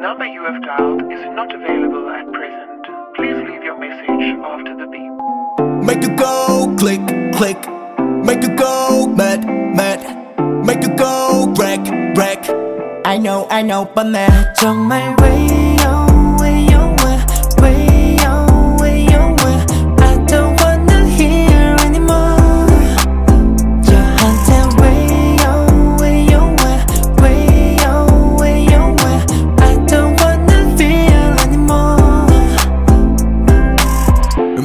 number you have dialed is not available at present. Please leave your message after the beep. Make you go click, click. Make you go mad, mad. Make you go wreck, wreck. I know, I know, but man. 정말 왜요 왜요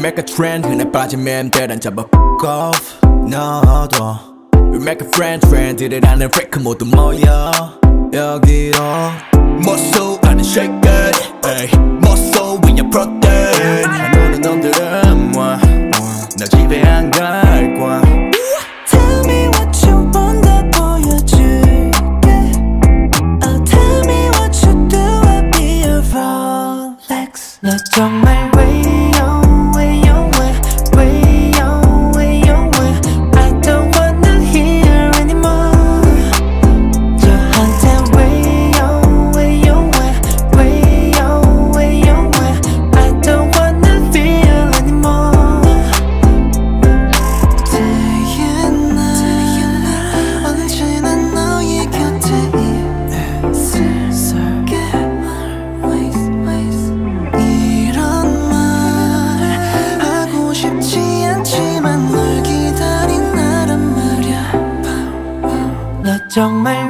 make a trend, 흔해 빠진 맴들은 잡아 fuck off. 너도. We make a friend, friend들을 아는 freak 모두 모여. 여기로. 멋소 아는 shake it. Ay. 멋소 when you protein. 노는 놈들은 뭐. 너 집에 안 갈 거야. Tell me what you 널기